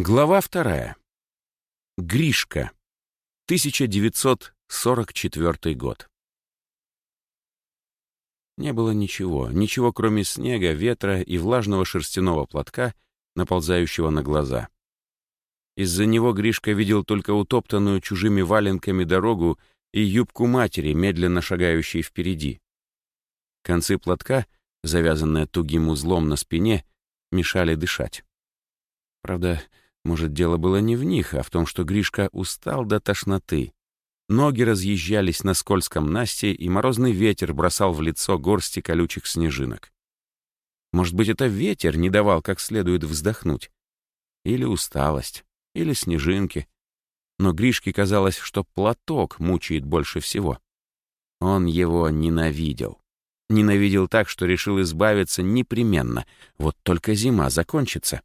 Глава вторая. Гришка. 1944 год. Не было ничего, ничего кроме снега, ветра и влажного шерстяного платка, наползающего на глаза. Из-за него Гришка видел только утоптанную чужими валенками дорогу и юбку матери, медленно шагающей впереди. Концы платка, завязанные тугим узлом на спине, мешали дышать. Правда, может, дело было не в них, а в том, что Гришка устал до тошноты. Ноги разъезжались на скользком Насте, и морозный ветер бросал в лицо горсти колючих снежинок. Может быть, это ветер не давал как следует вздохнуть. Или усталость, или снежинки. Но Гришке казалось, что платок мучает больше всего. Он его ненавидел. Ненавидел так, что решил избавиться непременно. Вот только зима закончится.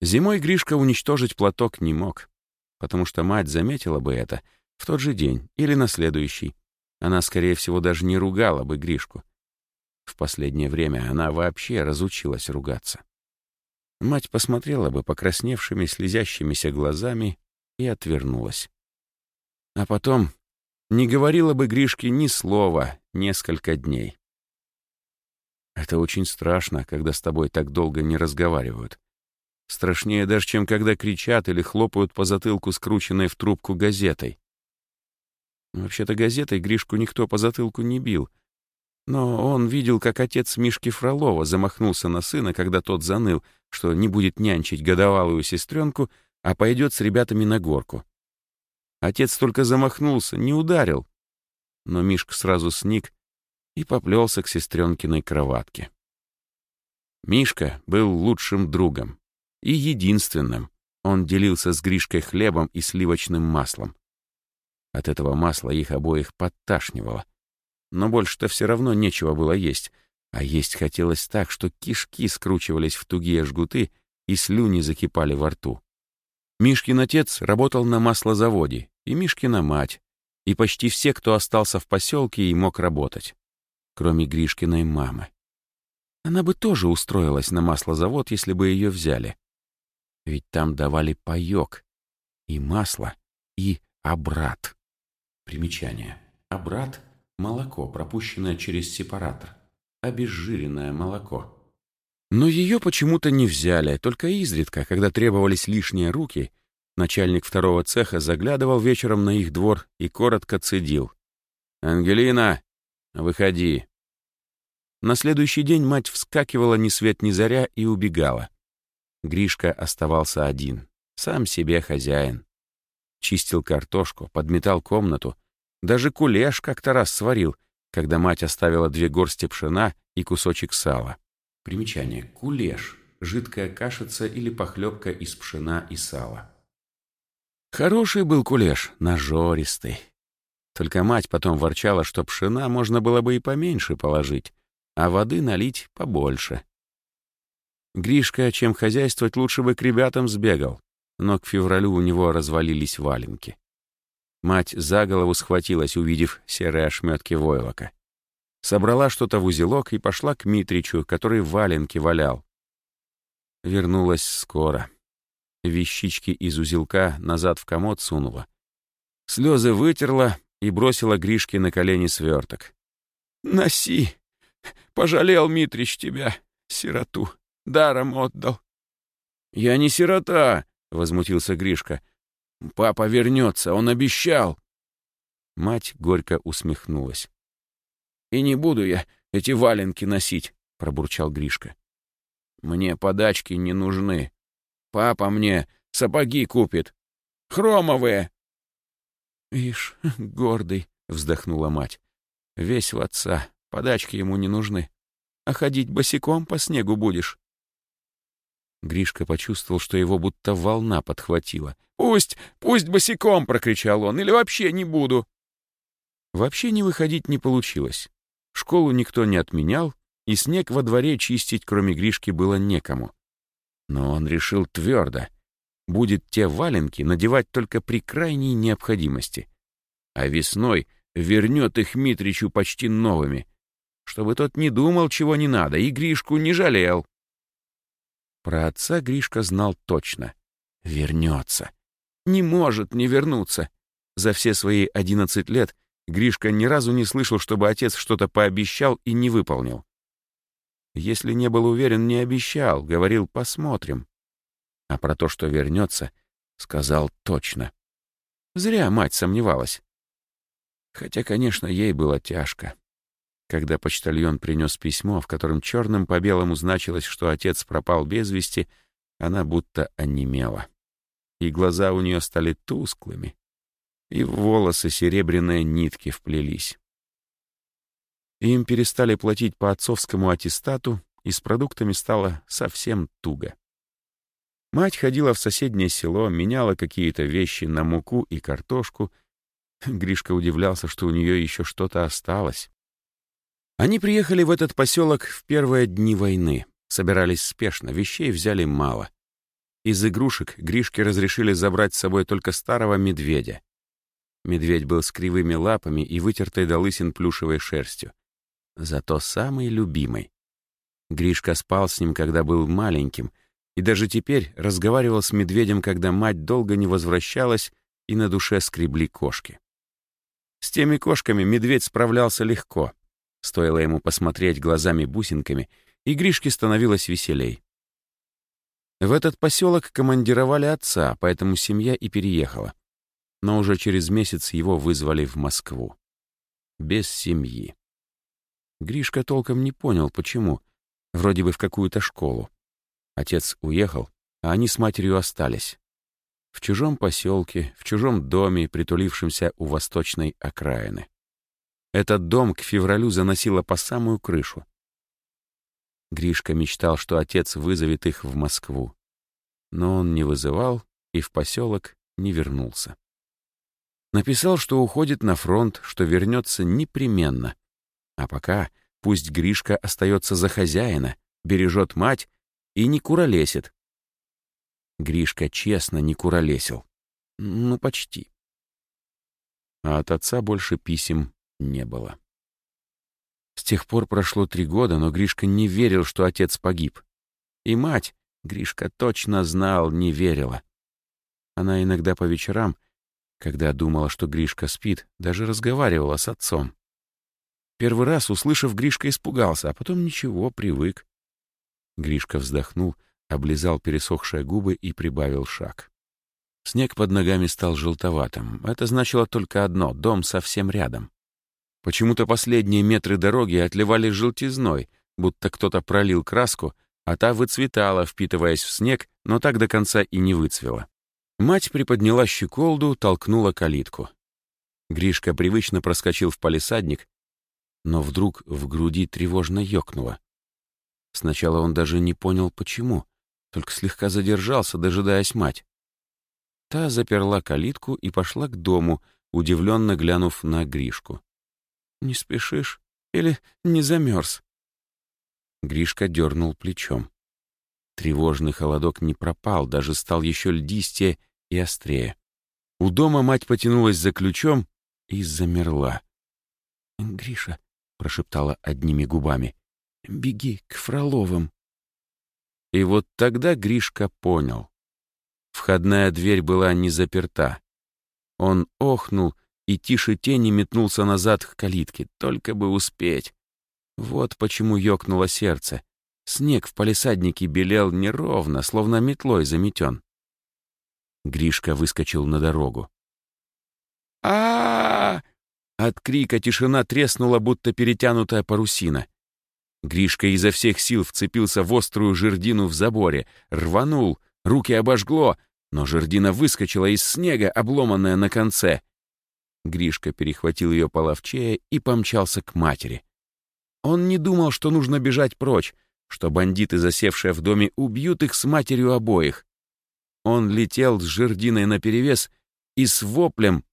Зимой Гришка уничтожить платок не мог, потому что мать заметила бы это в тот же день или на следующий. Она, скорее всего, даже не ругала бы Гришку. В последнее время она вообще разучилась ругаться. Мать посмотрела бы покрасневшими, слезящимися глазами и отвернулась. А потом не говорила бы Гришке ни слова несколько дней. Это очень страшно, когда с тобой так долго не разговаривают. Страшнее даже, чем когда кричат или хлопают по затылку скрученной в трубку газетой. Вообще-то газетой Гришку никто по затылку не бил. Но он видел, как отец Мишки Фролова замахнулся на сына, когда тот заныл, что не будет нянчить годовалую сестренку, а пойдет с ребятами на горку. Отец только замахнулся, не ударил. Но Мишка сразу сник и поплелся к сестренкиной кроватке. Мишка был лучшим другом и единственным. Он делился с Гришкой хлебом и сливочным маслом. От этого масла их обоих подташнивало. Но больше-то все равно нечего было есть, а есть хотелось так, что кишки скручивались в тугие жгуты и слюни закипали во рту. Мишкин отец работал на маслозаводе, и Мишкина мать, и почти все, кто остался в поселке и мог работать, кроме Гришкиной мамы. Она бы тоже устроилась на маслозавод, если бы ее взяли. Ведь там давали паёк, и масло, и обрат. Примечание. Обрат — молоко, пропущенное через сепаратор. Обезжиренное молоко. Но ее почему-то не взяли, только изредка, когда требовались лишние руки, начальник второго цеха заглядывал вечером на их двор и коротко цедил. «Ангелина, выходи». На следующий день мать вскакивала ни свет ни заря и убегала. Гришка оставался один, сам себе хозяин. Чистил картошку, подметал комнату, даже кулеш как-то раз сварил, когда мать оставила две горсти пшена и кусочек сала. Примечание. Кулеш — жидкая кашица или похлебка из пшена и сала. Хороший был кулеш, нажористый. Только мать потом ворчала, что пшена можно было бы и поменьше положить, а воды налить побольше. Гришка, чем хозяйствовать, лучше бы к ребятам сбегал, но к февралю у него развалились валенки. Мать за голову схватилась, увидев серые ошметки войлока. Собрала что-то в узелок и пошла к Митричу, который валенки валял. Вернулась скоро. Вещички из узелка назад в комод сунула. Слезы вытерла и бросила Гришке на колени сверток. «Носи! Пожалел Митрич тебя, сироту!» Даром отдал». «Я не сирота», — возмутился Гришка. «Папа вернется, он обещал». Мать горько усмехнулась. «И не буду я эти валенки носить», — пробурчал Гришка. «Мне подачки не нужны. Папа мне сапоги купит. Хромовые!» «Ишь, гордый», — вздохнула мать. «Весь в отца, подачки ему не нужны. А ходить босиком по снегу будешь». Гришка почувствовал, что его будто волна подхватила. «Пусть, пусть босиком!» — прокричал он. «Или вообще не буду!» Вообще не выходить не получилось. Школу никто не отменял, и снег во дворе чистить, кроме Гришки, было некому. Но он решил твердо. Будет те валенки надевать только при крайней необходимости. А весной вернет их Митричу почти новыми, чтобы тот не думал, чего не надо, и Гришку не жалел. Про отца Гришка знал точно. Вернется. Не может не вернуться. За все свои одиннадцать лет Гришка ни разу не слышал, чтобы отец что-то пообещал и не выполнил. Если не был уверен, не обещал, говорил «посмотрим». А про то, что вернется, сказал точно. Зря мать сомневалась. Хотя, конечно, ей было тяжко. Когда почтальон принес письмо, в котором черным по белому значилось, что отец пропал без вести, она будто онемела. И глаза у нее стали тусклыми, и в волосы серебряные нитки вплелись. Им перестали платить по отцовскому аттестату, и с продуктами стало совсем туго. Мать ходила в соседнее село, меняла какие-то вещи на муку и картошку. Гришка удивлялся, что у нее еще что-то осталось. Они приехали в этот поселок в первые дни войны. Собирались спешно, вещей взяли мало. Из игрушек Гришке разрешили забрать с собой только старого медведя. Медведь был с кривыми лапами и вытертой до лысин плюшевой шерстью. Зато самый любимый. Гришка спал с ним, когда был маленьким, и даже теперь разговаривал с медведем, когда мать долго не возвращалась и на душе скребли кошки. С теми кошками медведь справлялся легко. Стоило ему посмотреть глазами-бусинками, и Гришке становилось веселей. В этот поселок командировали отца, поэтому семья и переехала. Но уже через месяц его вызвали в Москву. Без семьи. Гришка толком не понял, почему. Вроде бы в какую-то школу. Отец уехал, а они с матерью остались. В чужом поселке, в чужом доме, притулившемся у восточной окраины. Этот дом к февралю заносило по самую крышу. Гришка мечтал, что отец вызовет их в Москву. Но он не вызывал и в поселок не вернулся. Написал, что уходит на фронт, что вернется непременно. А пока пусть Гришка остается за хозяина, бережет мать и не куролесит. Гришка честно не куролесил. Ну, почти. А от отца больше писем не было. С тех пор прошло три года, но Гришка не верил, что отец погиб. И мать, Гришка точно знал, не верила. Она иногда по вечерам, когда думала, что Гришка спит, даже разговаривала с отцом. Первый раз, услышав, Гришка испугался, а потом ничего, привык. Гришка вздохнул, облизал пересохшие губы и прибавил шаг. Снег под ногами стал желтоватым. Это значило только одно — дом совсем рядом. Почему-то последние метры дороги отливали желтизной, будто кто-то пролил краску, а та выцветала, впитываясь в снег, но так до конца и не выцвела. Мать приподняла щеколду, толкнула калитку. Гришка привычно проскочил в палисадник, но вдруг в груди тревожно ёкнуло. Сначала он даже не понял, почему, только слегка задержался, дожидаясь мать. Та заперла калитку и пошла к дому, удивленно глянув на Гришку. «Не спешишь? Или не замерз?» Гришка дернул плечом. Тревожный холодок не пропал, даже стал еще льдистее и острее. У дома мать потянулась за ключом и замерла. «Гриша», — прошептала одними губами, Беги к Фроловым. И вот тогда Гришка понял. Входная дверь была не заперта. Он охнул и тише тени метнулся назад к калитке, только бы успеть. Вот почему ёкнуло сердце. Снег в палисаднике белел неровно, словно метлой заметен. Гришка выскочил на дорогу. а, От крика тишина треснула, будто перетянутая парусина. Гришка изо всех сил вцепился в острую жердину в заборе, рванул, руки обожгло, но жердина выскочила из снега, обломанная на конце. Гришка перехватил ее половчее и помчался к матери. Он не думал, что нужно бежать прочь, что бандиты, засевшие в доме, убьют их с матерью обоих. Он летел с жердиной наперевес и с воплем,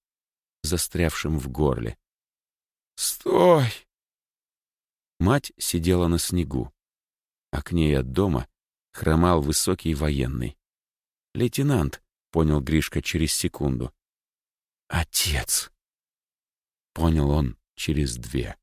застрявшим в горле. «Стой! Мать сидела на снегу, а к ней от дома хромал высокий военный. «Лейтенант», — понял Гришка через секунду. «Отец», — понял он через две.